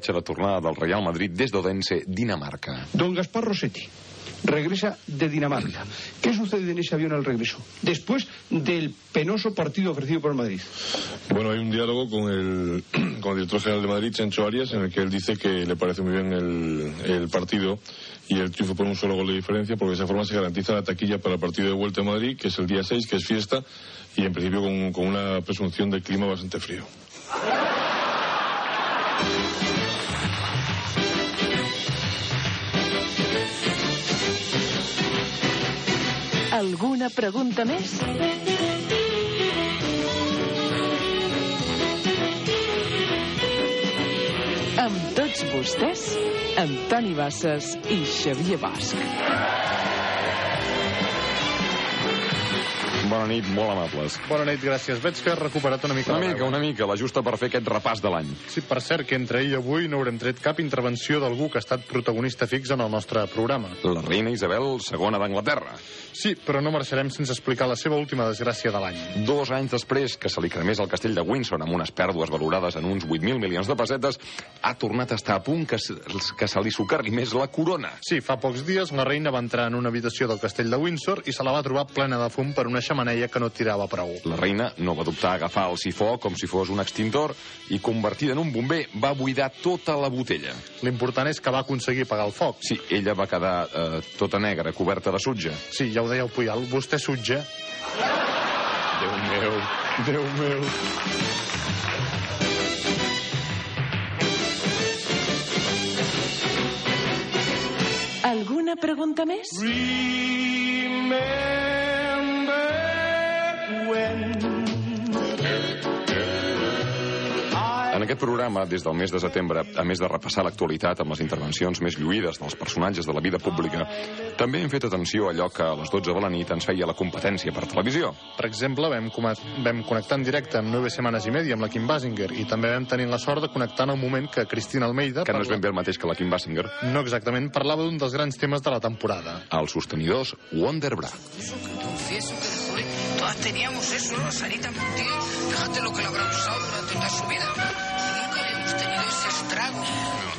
viatge de tornada del Real Madrid des d'Odense, Dinamarca. Don Gaspar Rossetti regresa de Dinamarca. ¿Qué sucede en ese avión al regreso? Después del penoso partido ofrecido por Madrid. Bueno, hay un diálogo con el, con el director general de Madrid, Chencho Arias, en el que él dice que le parece muy bien el, el partido y el triunfo por un solo gol de diferencia, porque de esa forma se garantiza la taquilla para el partido de vuelta a Madrid, que es el día 6, que es fiesta, y en principio con, con una presunción de clima bastante frío. Alguna pregunta més? Amb tots vostès, Antoni Bassas i Xavier Bosch. Bona nit, molt amables. Bona nit, gràcies. Veig que has recuperat una mica Una mica, una mica, la justa per fer aquest repàs de l'any. Sí, per cert, que entre ahir i avui no haurem tret cap intervenció d'algú que ha estat protagonista fix en el nostre programa. La reina Isabel II d'Anglaterra. Sí, però no marxarem sense explicar la seva última desgràcia de l'any. Dos anys després que se li cremés el castell de Windsor amb unes pèrdues valorades en uns 8.000 milions de pessetes, ha tornat a estar a punt que, se- que se li socarrimés la corona. Sí, fa pocs dies la reina va entrar en una habitació del castell de Windsor i se la va trobar plena de fum per una xamaneia que no tirava prou. La reina no va dubtar a agafar el sifó com si fos un extintor i, convertida en un bomber, va buidar tota la botella. L'important és que va aconseguir apagar el foc. Sí, ella va quedar eh, tota negra, coberta de sutge. Sí, ja ho deia el Puyal, vostè sutja. Déu meu, Déu meu. Alguna pregunta més? En aquest programa, des del mes de setembre, a més de repassar l'actualitat amb les intervencions més lluïdes dels personatges de la vida pública, també hem fet atenció a allò que a les 12 de la nit ens feia la competència per televisió. Per exemple, vam, com vam connectar en directe amb 9 setmanes i media amb la Kim Basinger i també vam tenir la sort de connectar en el moment que Cristina Almeida... Que no és ben bé el mateix que la Kim Basinger. No exactament, parlava d'un dels grans temes de la temporada. Els sostenidors Wonder Bra. confieso que de joven todas teníamos eso, ¿no? Sarita Montiel, fíjate lo que le habrá usado durante toda su vida. Habíamos tenido ese estrago.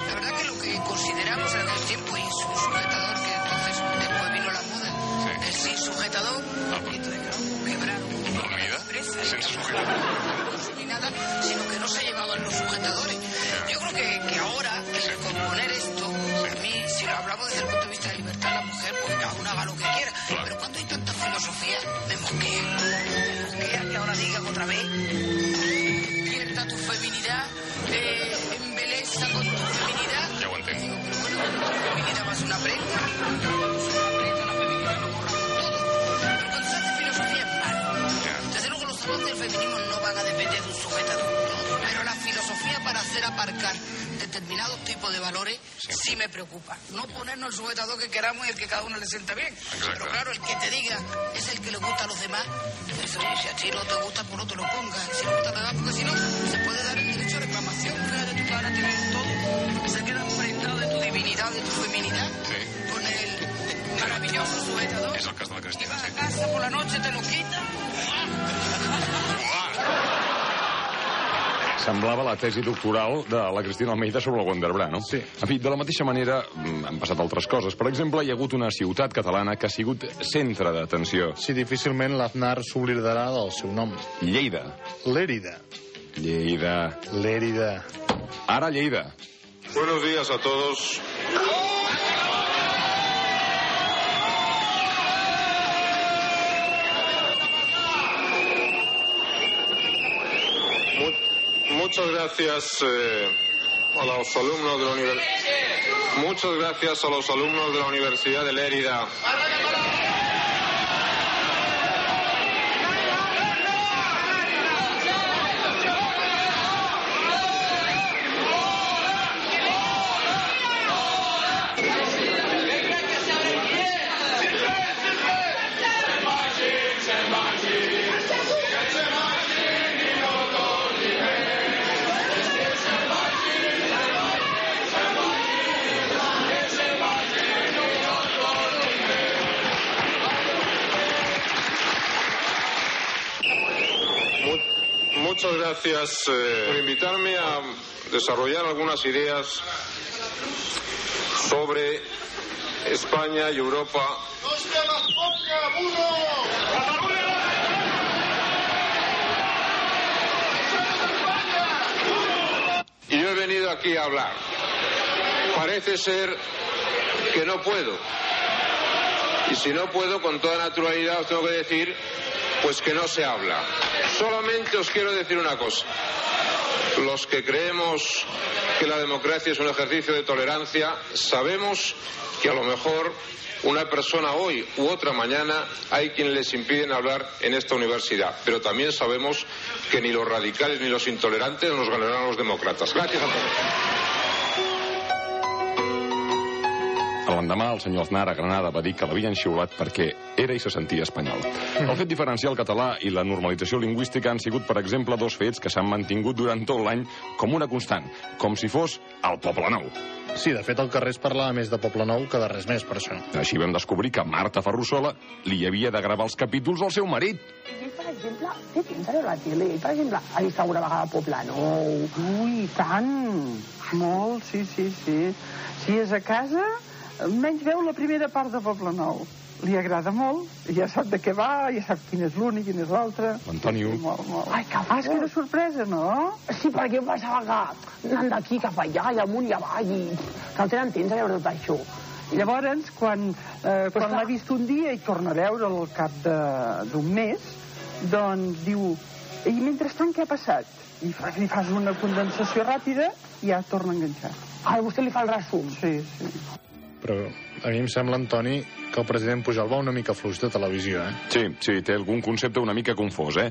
La verdad que lo que consideramos en aquel tiempo y su sujetador, que entonces después vino la moda, el sin sujetador, quebraron. ¿Dormida? Sin sujetador. Ni nada, sino que no se llevaban los sujetadores. Yo creo que, que ahora, el componer esto, a mí, si lo hablamos desde el punto de vista de libertad de la mujer, pues cada una haga lo que quiera. Pero cuando hay tanta filosofía, me mosquea. Me mosquea que ahora digan otra vez. Pierda tu feminidad, eh, embeleza con tu feminidad. Ya aguanté. Feminidad ser una prenda. Una prenda, una feminidad, lo borramos todo. Pero cuando se hace filosofía es malo. Desde luego los avances del feminismo no van a depender de un sujetador. Pero la filosofía para hacer aparcar determinados tipos de valores sí me preocupa. No ponernos el sujetador que queramos y el que cada uno le sienta bien. Pero claro, el que te diga es el que le gusta a los demás. Pues, si a ti no te gusta, pues no te lo pongas. Si no te los demás, porque si no, se puede dar divinidad, de tu feminidad. Con el maravilloso sujetador. Es el caso de la Cristina. Vas a casa por la noche, te lo quita. Semblava la tesi doctoral de la Cristina Almeida sobre el Wonder Bra, no? Sí. En fi, de la mateixa manera mm, han passat altres coses. Per exemple, hi ha hagut una ciutat catalana que ha sigut centre d'atenció. Si difícilment l'Aznar s'oblidarà del seu nom. Lleida. Lérida. Lleida. Lérida. Ara Lleida. Buenos días a todos. Mu- Muchas gracias eh, a los alumnos de la. Muchas gracias a los alumnos de la Universidad de Lérida. Muchas gracias eh, por invitarme a desarrollar algunas ideas sobre España y Europa. Y yo he venido aquí a hablar. Parece ser que no puedo. Y si no puedo, con toda naturalidad os tengo que decir, pues que no se habla. Solamente os quiero decir una cosa. Los que creemos que la democracia es un ejercicio de tolerancia, sabemos que a lo mejor una persona hoy u otra mañana hay quienes les impiden hablar en esta universidad. Pero también sabemos que ni los radicales ni los intolerantes nos ganarán los demócratas. Gracias a todos. L'endemà, el senyor Aznar a Granada va dir que l'havien xiulat perquè era i se sentia espanyol. El fet diferencial català i la normalització lingüística han sigut, per exemple, dos fets que s'han mantingut durant tot l'any com una constant, com si fos el Poble Nou. Sí, de fet, al carrer es parlava més de Poble Nou que de res més, per això. Així vam descobrir que Marta Ferrusola li havia de gravar els capítols al seu marit. Per exemple, té temps de veure la tele. Per exemple, ha vist alguna vegada Poble Nou. Ui, tant! Molt, sí, sí, sí. Si és a casa, menys veu la primera part de Poble Nou. Li agrada molt, ja sap de què va, ja sap quin és l'un i quin és l'altre. L'Antonio. Molt, molt. Ai, que Ah, és que era sorpresa, no? Sí, perquè em pensava que anant d'aquí cap allà i amunt i avall i que no tenen temps a veure tot això. Llavors, quan, eh, quan l'ha vist un dia i torna a veure'l al cap de- d'un mes, doncs diu, i mentrestant què ha passat? I fa, li fas una condensació ràpida i ja torna a enganxar. Ara vostè li fa el resum. Sí, sí. Però a mi em sembla, Antoni, que el president Pujol va una mica fluix de televisió, eh? Sí, sí, té algun concepte una mica confós, eh?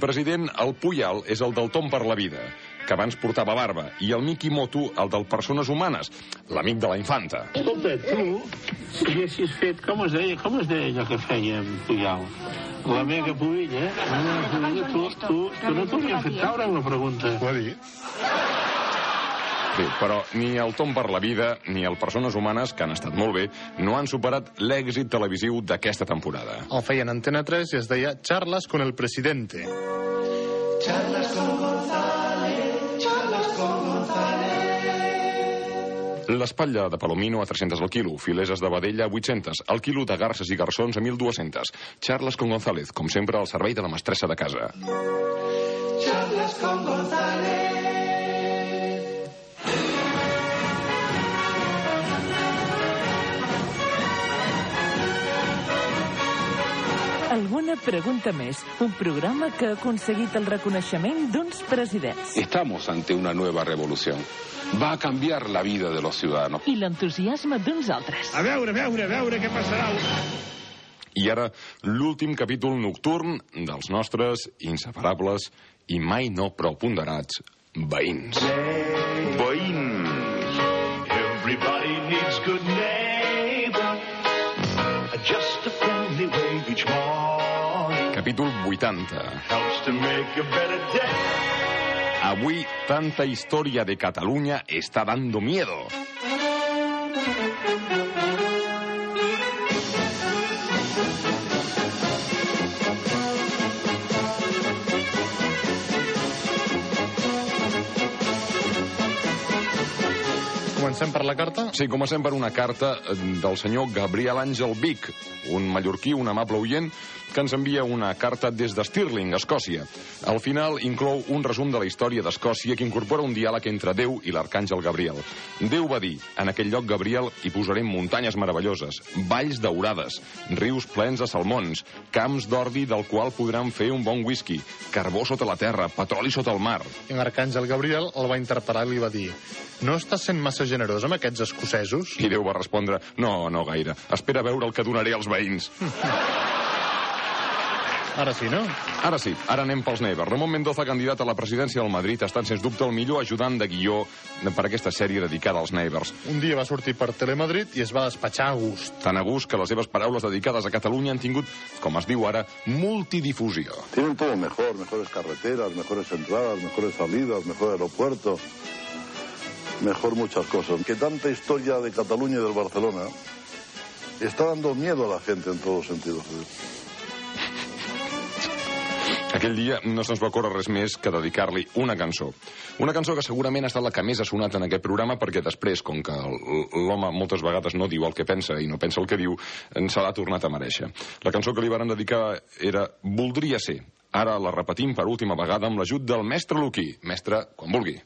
President, el Puyal és el del Tom per la vida, que abans portava barba, i el Miki Moto, el del Persones Humanes, l'amic de la infanta. Escolta, tu, si haguessis fet, com es deia, com es deia allò que fèiem, Puyal? La mega pubilla, eh? La mega pubilla, tu, tu, tu no t'hauries fet caure amb la pregunta. Ho ha dit? Sí, però ni el Tom per la vida ni el Persones Humanes, que han estat molt bé, no han superat l'èxit televisiu d'aquesta temporada. El feien Antena 3 i es deia Charlas con el presidente. Charlas con González, charlas con González. L'espatlla de Palomino a 300 al quilo, fileses de vedella a 800, el quilo de garces i garçons a 1.200. Charles con González, com sempre al servei de la mestressa de casa. Charlas con González. Alguna pregunta més. Un programa que ha aconseguit el reconeixement d'uns presidents. Estamos ante una nueva revolución. Va a cambiar la vida de los ciudadanos. I l'entusiasme d'uns altres. A veure, a veure, a veure què passarà. I ara, l'últim capítol nocturn dels nostres inseparables i mai no prou ponderats veïns. Veïns. Capítol 80. Helps to make a better day. Avui, tanta història de Catalunya està dando miedo. Comencem per la carta? Sí, comencem per una carta eh, del senyor Gabriel Àngel Vic, un mallorquí, un amable oient, que ens envia una carta des de Stirling, Escòcia. Al final inclou un resum de la història d'Escòcia que incorpora un diàleg entre Déu i l'arcàngel Gabriel. Déu va dir, en aquell lloc, Gabriel, hi posarem muntanyes meravelloses, valls daurades, rius plens de salmons, camps d'ordi del qual podran fer un bon whisky, carbó sota la terra, petroli sota el mar. I l'arcàngel Gabriel el va interpretar i li va dir no estàs sent massa generós amb aquests escocesos? I Déu va respondre, no, no gaire, espera veure el que donaré als veïns. Ara sí, no? Ara sí, ara anem pels Neighbors. Ramon Mendoza, candidat a la presidència del Madrid, estat, sens dubte, el millor ajudant de guió per aquesta sèrie dedicada als Neighbors. Un dia va sortir per Telemadrid i es va despatxar a gust. Tan a gust que les seves paraules dedicades a Catalunya han tingut, com es diu ara, multidifusió. Tienen todo mejor, mejores carreteras, mejores entradas, mejores salidas, mejor aeropuerto, mejor muchas cosas. Que tanta historia de Cataluña y del Barcelona está dando miedo a la gente en todos sentidos. Aquell dia no se'ns va córrer res més que dedicar-li una cançó. Una cançó que segurament ha estat la que més ha sonat en aquest programa perquè després, com que l'home moltes vegades no diu el que pensa i no pensa el que diu, se l'ha tornat a mereixer. La cançó que li varen dedicar era Voldria ser. Ara la repetim per última vegada amb l'ajut del mestre Luquí. Mestre, quan vulgui.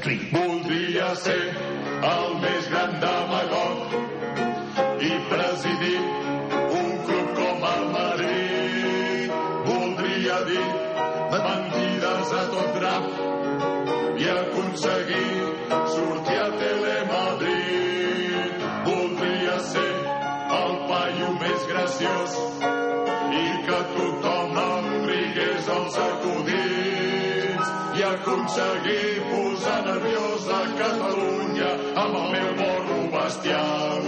Two, a three. Voldria ser el més aconseguir posar nerviós a Catalunya amb el meu morro bestial,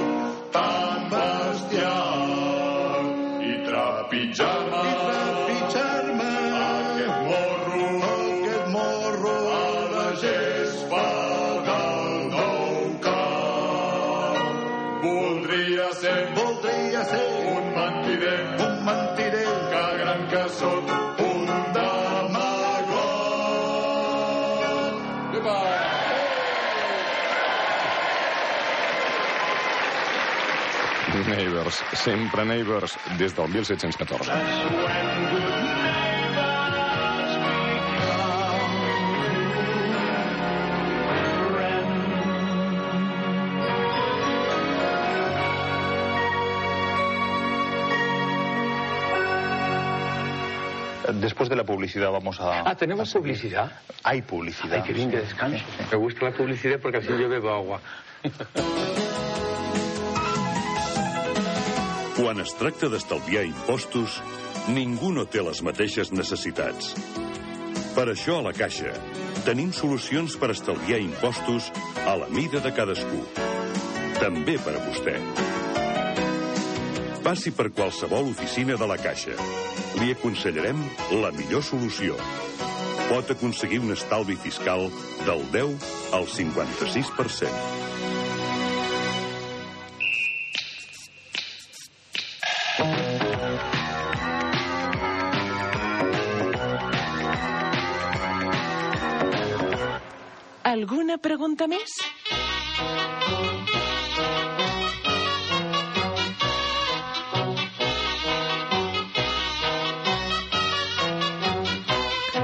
Neighbors, sempre Neighbors, des del 1714. Después de la publicidad vamos a... Ah, ¿tenemos publicidad? Hay publicidad. Ay, qué bien, sí. que descanso. Me gusta la publicidad porque así yo bebo agua. Quan es tracta d'estalviar impostos, ningú no té les mateixes necessitats. Per això a la Caixa tenim solucions per estalviar impostos a la mida de cadascú. També per a vostè. Passi per qualsevol oficina de la Caixa. Li aconsellarem la millor solució. Pot aconseguir un estalvi fiscal del 10 al 56%. Alguna pregunta més?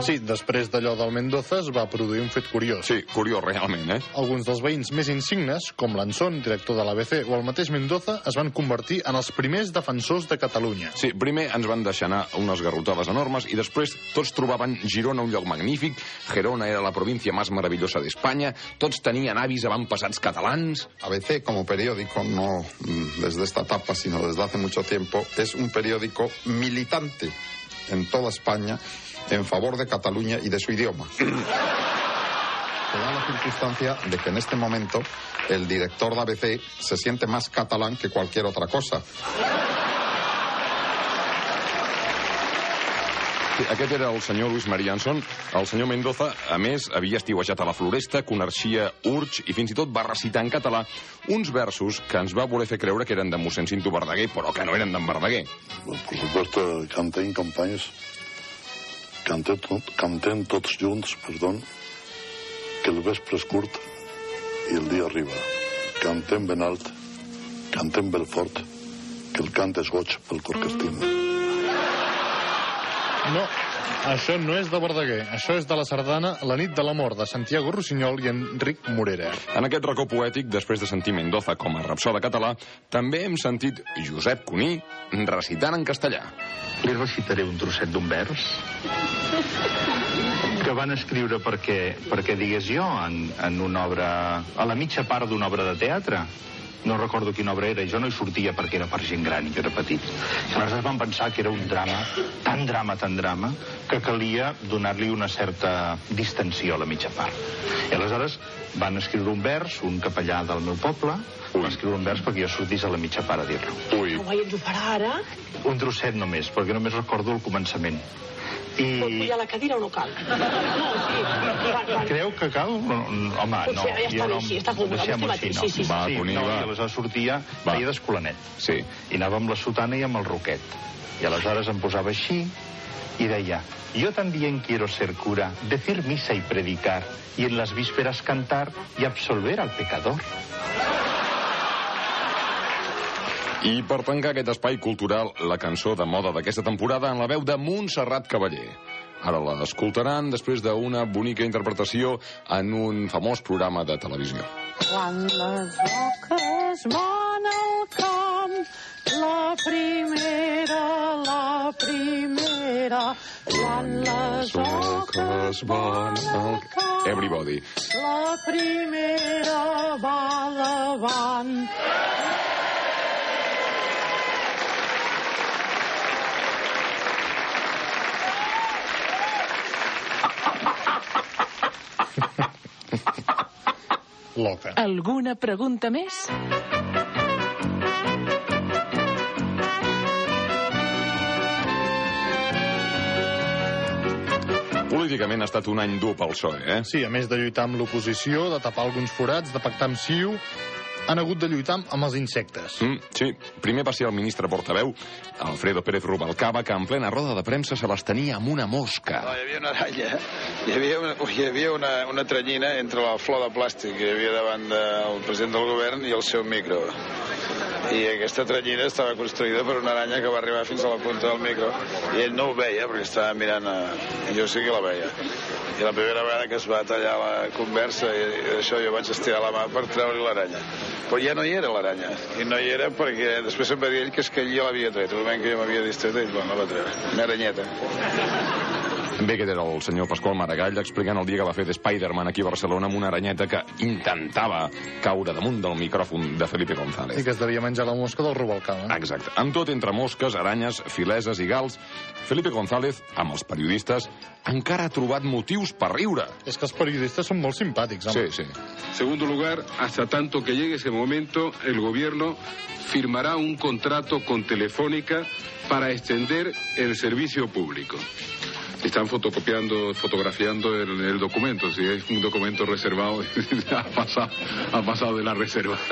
Sí, després d'allò del Mendoza es va produir un fet curiós. Sí, curiós realment, eh? Alguns dels veïns més insignes, com l'Anson, director de l'ABC, o el mateix Mendoza, es van convertir en els primers defensors de Catalunya. Sí, primer ens van deixar anar unes garrotades enormes i després tots trobaven Girona un lloc magnífic, Gerona era la província más maravillosa de España, tots tenien avis avantpassats catalans... ABC como periódico, no mm, desde esta etapa, sino desde hace mucho tiempo, es un periódico militante en toda España en favor de Cataluña y de su idioma. Se da la circunstancia de que en este momento el director de ABC se siente más catalán que cualquier otra cosa. Sí, aquest era el senyor Luis María Anson. El senyor Mendoza, a més, havia estiuejat a la floresta, coneixia Urge i fins i tot va recitar en català uns versos que ens va voler fer creure que eren de mossèn Cinto Verdaguer, però que no eren d'en Verdaguer. Por supuesto, cantem companys, cantem, tot, cantem tots junts, perdó, que el vespre és curt i el dia arriba. Cantem ben alt, cantem ben fort, que el cant és goig pel cor que estima. No, això no és de Verdaguer. Això és de la sardana La nit de l'amor, de Santiago Rossinyol i Enric Morera. En aquest racó poètic, després de sentir Mendoza com a rapsode català, també hem sentit Josep Cuní recitant en castellà. Li recitaré un trosset d'un vers que van escriure perquè, perquè digués jo en, en una obra, a la mitja part d'una obra de teatre. No recordo quina obra era, i jo no hi sortia perquè era per gent gran i jo era petit. I aleshores van pensar que era un drama, tan drama, tan drama, que calia donar-li una certa distensió a la mitja part. I aleshores van escriure un vers, un capellà del meu poble, va escriure un vers perquè jo sortís a la mitja part a dir-lo. Ui. Ens ho farà ara? Un trosset només, perquè només recordo el començament. Pot I pujar a la cadira o no cal? No, sí. Va, va. creu que cal? No, no, home, no. Potser ja està no, així, està còmode, deixem-ho així, no. sí, sí, sí. Va, sí, no, va. i aleshores sortia, Va. feia d'escolanet. Sí. I anava amb la sotana i amb el roquet. I aleshores em posava així i deia yo también quiero ser cura, decir misa y predicar, y en las vísperas cantar y absolver al pecador. I per tancar aquest espai cultural, la cançó de moda d'aquesta temporada en la veu de Montserrat Cavaller. Ara l'escoltaran després d'una bonica interpretació en un famós programa de televisió. Quan les oques van al camp, la primera, la primera. Quan les oques van al camp... Everybody. la primera va davant. Loca. Alguna pregunta més? Políticament ha estat un any dur pel PSOE, eh? Sí, a més de lluitar amb l'oposició, de tapar alguns forats, de pactar amb CiU, han hagut de lluitar amb els insectes. Mm, sí, primer va ser el ministre portaveu, Alfredo Pérez Rubalcaba, que en plena roda de premsa se les tenia amb una mosca. No, hi havia una aranya, hi havia, una, hi havia una, una tranyina entre la flor de plàstic que hi havia davant del president del govern i el seu micro. I aquesta tranyina estava construïda per una aranya que va arribar fins a la punta del micro i ell no ho veia perquè estava mirant a... jo sí que la veia. I la primera vegada que es va tallar la conversa i, i això jo vaig estirar la mà per treure l'aranya. Però ja no hi era l'aranya. I no hi era perquè després em va dir ell que és que ell ja l'havia tret. El moment que jo m'havia distret, ell bueno, la va treure. Una aranyeta. Bé, aquest era el senyor Pasqual Maragall explicant el dia que va fer de Spider-Man aquí a Barcelona amb una aranyeta que intentava caure damunt del micròfon de Felipe González. I que es devia menjar la mosca del Rubalcaba. Exacte. Amb tot, entre mosques, aranyes, fileses i gals, Felipe González, amb els periodistes, encara ha trobat motius per riure. És que els periodistes són molt simpàtics, home. Sí, sí. Segundo lugar, hasta tanto que llegue ese momento, el gobierno firmará un contrato con Telefónica para extender el servicio público. Están fotocopiando, fotografiando el, el documento. Si es un documento reservado, ha pasado, ha pasado de la reserva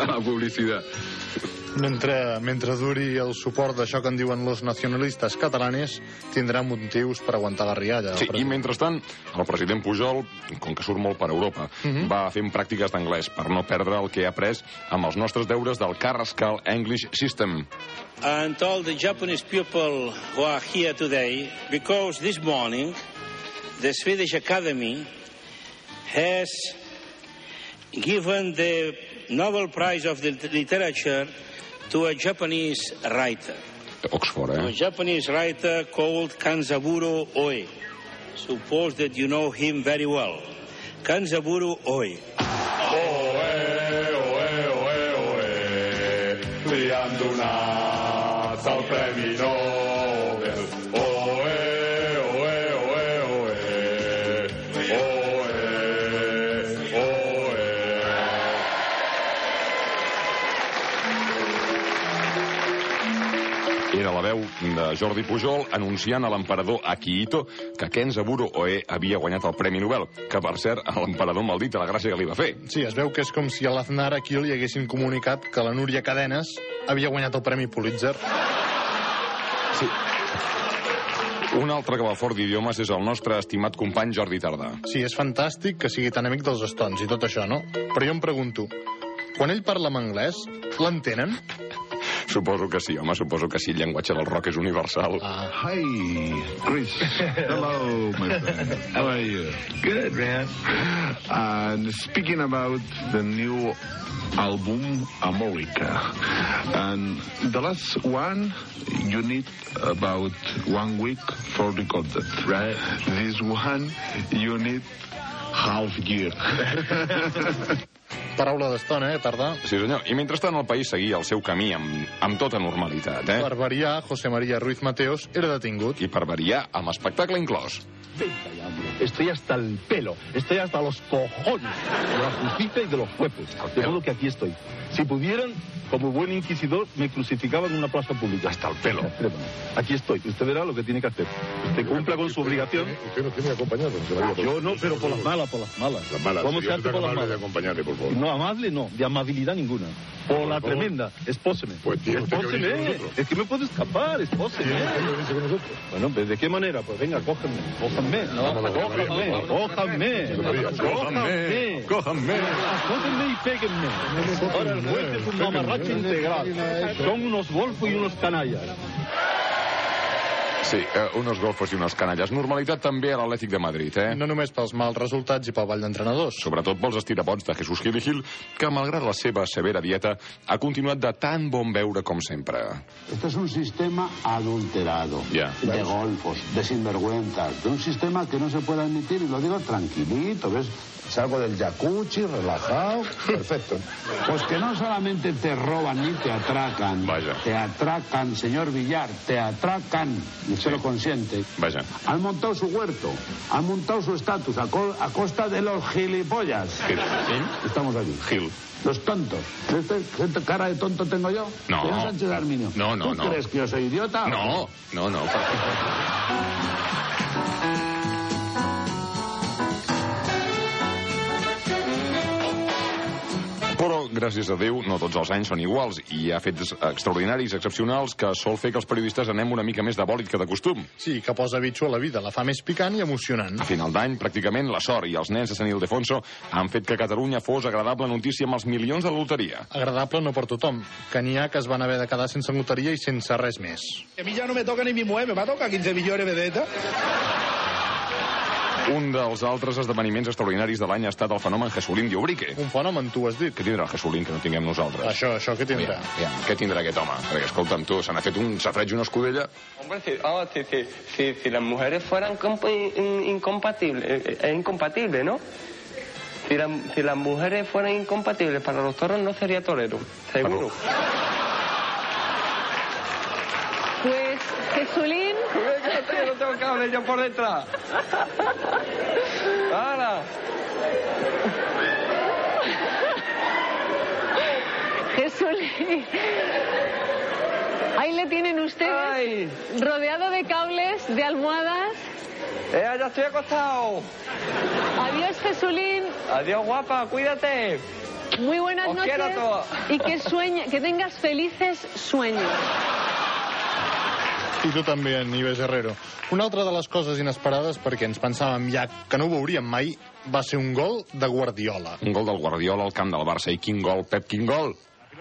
a la publicidad. Mentre, mentre duri el suport d'això que en diuen los nacionalistes catalanes, tindrà motius per aguantar la rialla. Sí, i mentrestant, el president Pujol, com que surt molt per Europa, Mhm. va fent pràctiques d'anglès per no perdre el que ha après amb els nostres deures del Carrascal English System. and all the Japanese people who are here today because this morning the Swedish Academy has given the Nobel Prize of the Literature to a Japanese writer. Oxford, A eh? Japanese writer called Kanzaburo Oe. Suppose that you know him very well. Kanzaburo Oe. Li han donat el Premi Nobel. De Jordi Pujol anunciant a l'emperador Akihito que Kenzaburo Oe havia guanyat el Premi Nobel, que per cert a l'emperador maldit a la gràcia que li va fer. Sí, es veu que és com si a l'Aznar aquí li haguessin comunicat que la Núria Cadenes havia guanyat el Premi Pulitzer. Sí. Un altre que va fort d'idiomes és el nostre estimat company Jordi Tardà. Sí, és fantàstic que sigui tan amic dels estons i tot això, no? Però jo em pregunto, quan ell parla en anglès, l'entenen? Suposo que sí, home, suposo que sí, el llenguatge del rock és universal. Ah. Hi, Chris. Hello, my friend. How are you? Good, man. And speaking about the new album, America, and the last one, you need about one week for record it. Right. This one, you need half year. Paraula d'estona, eh, tardà. Sí, senyor. I mentrestant el país seguia el seu camí amb, amb tota normalitat, eh? Per variar, José María Ruiz Mateos era detingut. I per variar, amb espectacle inclòs. Venga ya, hombre. Estoy hasta el pelo, estoy hasta los cojones de la justicia y de los jueces. De modo que aquí estoy. Si pudieran, como buen inquisidor, me crucificaban en una plaza pública. Hasta el pelo. Aquí estoy. Usted verá lo que tiene que hacer. Usted cumpla con su obligación. Usted no tiene acompañado, José María. por Yo no, pero por las malas, por las malas. Las malas. ¿Cómo Si se yo hace soy por las de malas? acompañarle, por favor. No, amable no, de amabilidad ninguna. Por, la tremenda, espóseme. Pues Espóseme. Es que me puedo escapar, espóseme. Bueno, pues, ¿de qué manera? Pues venga, cójanme, cójanme, cójanme, cójanme, cójanme, cójanme. Acótenme y péguenme. Ahora el juez es un mamarracho integral. Son unos golfos y unos canallas. Sí, eh, unos golfos i unes canalles. Normalitat també a l'Atlètic de Madrid, eh? No només pels mals resultats i pel ball d'entrenadors. Sobretot pels estirapots de Jesús Gil i Gil, que malgrat la seva severa dieta ha continuat de tan bon veure com sempre. Este es un sistema adulterado Ya. de golfos, de sinvergüenzas, de un sistema que no se puede admitir, y lo digo tranquilito, ¿ves? Salgo del jacuzzi, relajado, perfecto. Pues que no solamente te roban ni te atracan, te atracan, señor Villar, te atracan, y se lo consiente. Vaya. Han montado su huerto, han montado su estatus a, co- a costa de los gilipollas. Estamos aquí. Gil. Los tontos. ¿Este, ¿Qué cara de tonto tengo yo? No. Señor Sánchez Arminio. No, no, ¿Tú no. crees que yo soy idiota? No, no, no. Però, gràcies a Déu, no tots els anys són iguals i hi ha fets extraordinaris, excepcionals, que sol fer que els periodistes anem una mica més de bòlit que de costum. Sí, que posa bitxo a la vida, la fa més picant i emocionant. A final d'any, pràcticament, la sort i els nens de Sant Ildefonso han fet que Catalunya fos agradable notícia amb els milions de loteria. Agradable no per tothom, que n'hi ha que es van haver de quedar sense loteria i sense res més. A mí ya no me toca ni mi mujer, me va tocar 15 millones vedeta. Un dels altres esdeveniments extraordinaris de l'any ha estat el fenomen Jesulín d'Ubrique. Un fenomen, tu has dit. Què tindrà el Jesulín que no tinguem nosaltres? Això, això, què tindrà? Aviam, aviam, què tindrà aquest home? Perquè, escolta'm, tu, se n'ha fet un safreig i una escudella... Hombre, si, ah, si, si, si, si las mujeres fueran compa- in- incompatibles, eh, es incompatible, ¿no? Si, la- si las mujeres fueran incompatibles para los toros no sería torero, seguro. Pues, Jesulín... no tengo cable yo por detrás. ¡Hala! Jesulín... Ahí le tienen ustedes, rodeado de cables, de almohadas. ¡Eh, ya estoy acostado! Adiós, Jesulín. Adiós, guapa, cuídate. Muy buenas Os noches. Y que sueñe, que tengas felices sueños. I tu també, en Ives Herrero. Una altra de les coses inesperades, perquè ens pensàvem ja que no ho veuríem mai, va ser un gol de Guardiola. Un gol del Guardiola al camp del Barça. I quin gol, Pep, quin gol!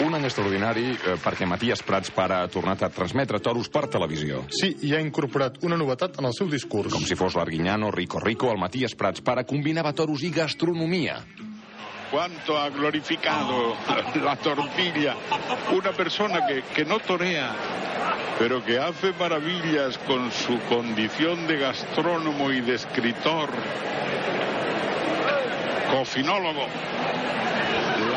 Un any extraordinari eh, perquè Matías Prats pare ha tornat a transmetre toros per televisió. Sí, i ha incorporat una novetat en el seu discurs. Com si fos l'Arguiñano, Rico Rico, el Matías Prats pare combinava toros i gastronomia. cuánto ha glorificado la tortilla una persona que, que no torea, pero que hace maravillas con su condición de gastrónomo y de escritor, cofinólogo.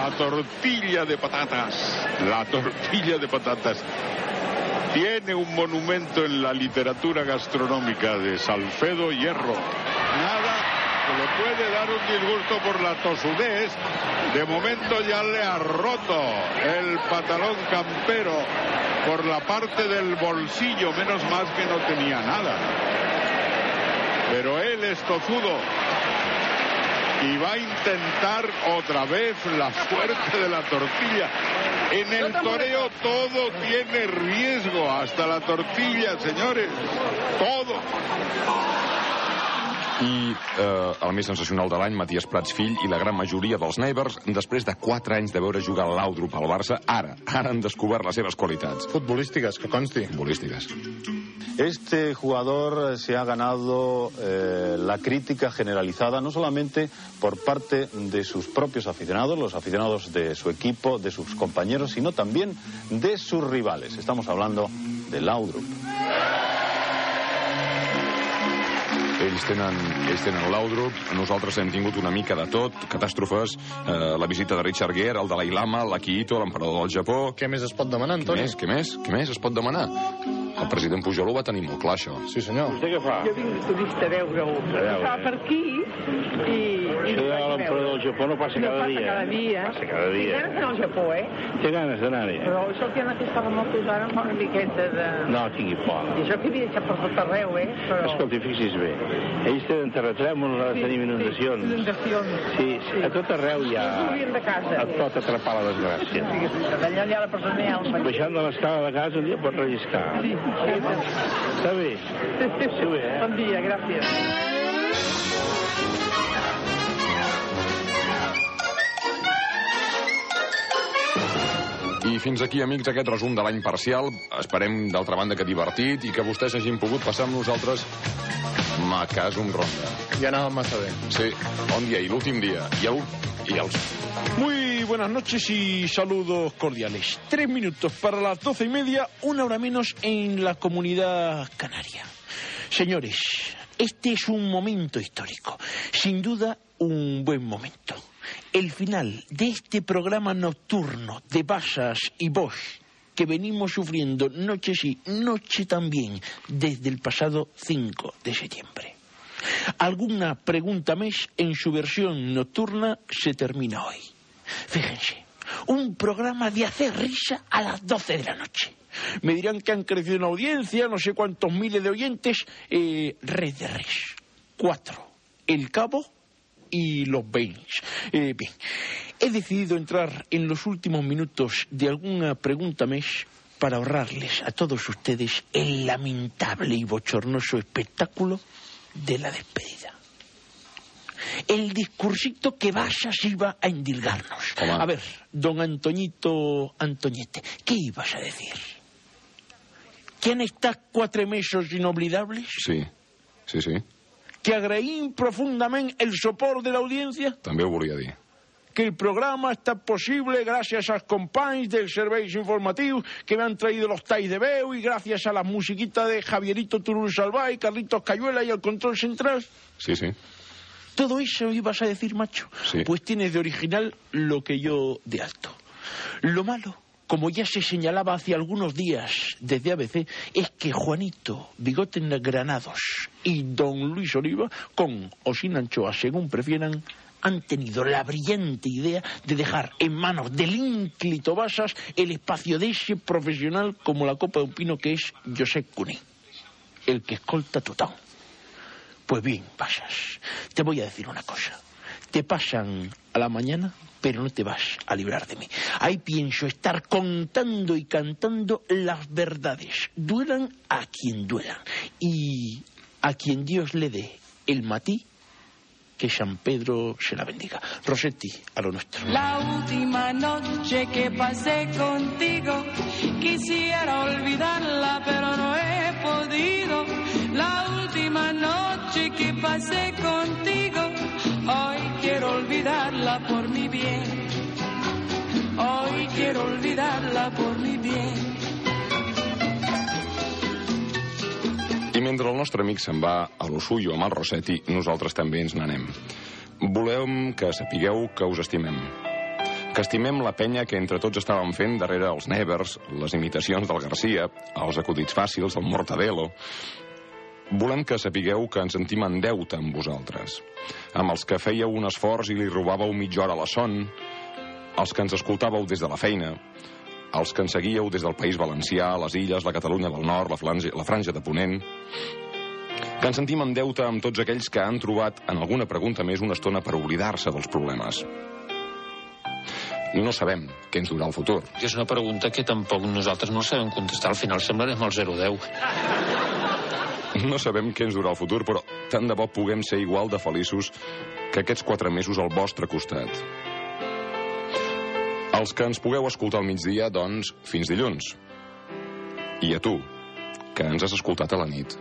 La tortilla de patatas, la tortilla de patatas tiene un monumento en la literatura gastronómica de Salcedo Hierro. Nada que le puede dar un disgusto por la tosudez. De momento ya le ha roto el pantalón campero por la parte del bolsillo, menos más que no tenía nada. Pero él es tozudo y va a intentar otra vez la suerte de la tortilla. En el toreo todo tiene riesgo, hasta la tortilla, señores. Todo. I eh, el més sensacional de l'any, Matías Prats fill i la gran majoria dels Neighbors, després de 4 anys de veure jugar a l'Audrup al Barça, ara, ara han descobert les seves qualitats. Futbolístiques, que consti. Futbolístiques. Este jugador se ha ganado eh, la crítica generalizada no solamente por parte de sus propios aficionados, los aficionados de su equipo, de sus compañeros, sino también de sus rivales. Estamos hablando de Laudrup. Ells tenen, ells tenen l'Audrup, nosaltres hem tingut una mica de tot, catàstrofes, eh, la visita de Richard Gere, el Dalai Lama, l'Akihito, l'emperador del Japó... Què més es pot demanar, Antoni? Què més, què més, què més es pot demanar? El president Pujol ho va tenir molt clar, això. Sí, senyor. Vostè què fa? Jo vinc de turista a veure-ho. A veure. Estava per aquí i... Això de l'emperador del Japó no passa no cada passa dia. cada dia. Passa cada dia. Tinc ganes d'anar al Japó, eh? Té ganes d'anar-hi? Però això que en aquesta ara em fa una miqueta de... No, tingui por. I això que havia deixat per tot arreu, eh? Però... Escolti, fixi's bé. Ells tenen terratrèmols, ara Sí, tenim inundacions. Sí, inundacions. Sí, sí, a tot arreu hi ha... De casa. Et pot atrapar la desgràcia. Sí, sí, D'allà hi ha la persona Baixant de l'escala de casa un dia pot relliscar. Sí. Està bé? Sí, bé, eh? Bon dia, gràcies. I fins aquí, amics, aquest resum de l'any parcial. Esperem, d'altra banda, que divertit i que vostès hagin pogut passar amb nosaltres Macasum Ronda. Ja anàvem massa bé. Sí, bon dia i l'últim dia. I, el, i els... Muy buenas noches y saludos cordiales. Tres minutos para las doce y media, una hora menos en la comunidad canaria. Señores, este es un momento histórico. Sin duda, un buen momento. El final de este programa nocturno de Basas y Bosch que venimos sufriendo noche sí, noche también, desde el pasado 5 de septiembre. Alguna pregunta mes en su versión nocturna se termina hoy. Fíjense, un programa de hacer risa a las 12 de la noche. Me dirán que han crecido en audiencia, no sé cuántos miles de oyentes. Eh, red de res. Cuatro. El Cabo y los Baines. Eh, bien, he decidido entrar en los últimos minutos de alguna pregunta mes para ahorrarles a todos ustedes el lamentable y bochornoso espectáculo de la despedida. El discursito que Basas iba a endilgarnos. A ver, don Antoñito Antoñete, ¿qué ibas a decir? ¿Quién está cuatro mesos inolvidables? Sí, sí, sí. Que agraïm profundament el suport de l'audiència? També ho volia dir. que el programa está posible gracias als companys dels serveis informatius que me han traído los tais de veu y gracias a la musiquita de Javierito Turul Salvay, Carlitos Cayuela y el control central. Sí, sí. Todo eso ibas a decir, macho. Sí. Pues tienes de original lo que yo de alto. Lo malo, como ya se señalaba hace algunos días desde ABC, es que Juanito Bigotes Granados y don Luis Oliva, con o sin anchoa, según prefieran, han tenido la brillante idea de dejar en manos del ínclito Basas el espacio de ese profesional como la copa de un pino que es Josep Cuní, el que escolta Tutón. Pues bien, Basas, te voy a decir una cosa. Te pasan a la mañana, pero no te vas a librar de mí. Ahí pienso estar contando y cantando las verdades. Duelan a quien duelan. Y a quien Dios le dé el matí, que San Pedro se la bendiga. Rosetti, a lo nuestro. La última noche que pasé contigo, quisiera olvidarla, pero no he podido. La última noche pasé contigo, hoy quiero olvidarla por mi bien. Hoy quiero olvidarla por mi bien. I mentre el nostre amic se'n va a l'Osuyo amb el Rossetti, nosaltres també ens n'anem. Volem que sapigueu que us estimem. Que estimem la penya que entre tots estàvem fent darrere els Nevers, les imitacions del Garcia, els acudits fàcils, el Mortadelo. Volem que sapigueu que ens sentim en deute amb vosaltres. Amb els que fèieu un esforç i li robàveu mitja hora la son, els que ens escoltàveu des de la feina, els que ens seguíeu des del País Valencià, les Illes, la Catalunya del Nord, la, Franja, la Franja de Ponent. Que ens sentim en deute amb tots aquells que han trobat en alguna pregunta més una estona per oblidar-se dels problemes. No sabem què ens durà el futur. És una pregunta que tampoc nosaltres no sabem contestar. Al final semblarem el 010. No sabem què ens durà el futur, però tant de bo puguem ser igual de feliços que aquests quatre mesos al vostre costat. Els que ens pugueu escoltar al migdia, doncs, fins dilluns. I a tu, que ens has escoltat a la nit.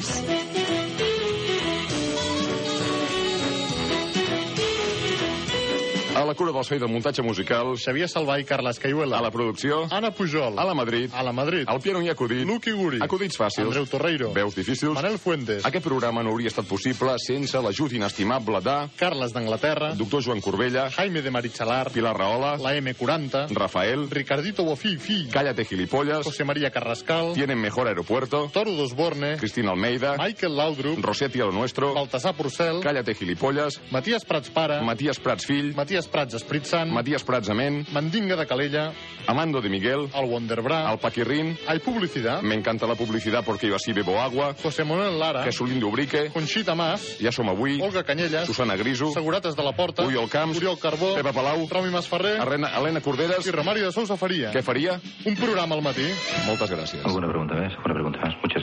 Thanks. Alec A la cura del so i del muntatge musical... Xavier Salvà i Carles Caiuela. A la producció... Anna Pujol. A la Madrid. A la Madrid. Al piano i acudit. Luqui Guri. Acudits fàcils. Andreu Torreiro. Veus difícils. Manel Fuentes. Aquest programa no hauria estat possible sense l'ajut inestimable de... Carles d'Anglaterra. Doctor Joan Corbella. Jaime de Marichalar. Pilar Rahola. La M40. Rafael. Ricardito Bofill Fill. Cállate gilipollas. José María Carrascal. Tienen mejor aeropuerto. Toru Dosborne. Cristina Almeida. Michael Laudrup. Rosetti a lo nuestro. Baltasar Porcel. Cállate gilipollas. Matías Prats Pare. Matías Prats fill. Matías Prats Esprit Sant. Matías Prats amén. Mandinga de Calella. Amando de Miguel. El Wonderbra. Al Paquirrín. Hay publicidad. Me encanta la publicidad porque yo así bebo agua. José Manuel Lara. Jesulín Dubrique. Conxita Mas. Ja som avui. Olga Canyelles. Susana Griso. Segurates de la Porta. Oriol Camps. Oriol Carbó. Pepa Palau. Rami Masferrer. Arena, Helena Corderes. I Romari de Sousa faria. Què faria? Un programa al matí. Moltes gràcies. ¿Alguna pregunta más? ¿Alguna pregunta más? Muchas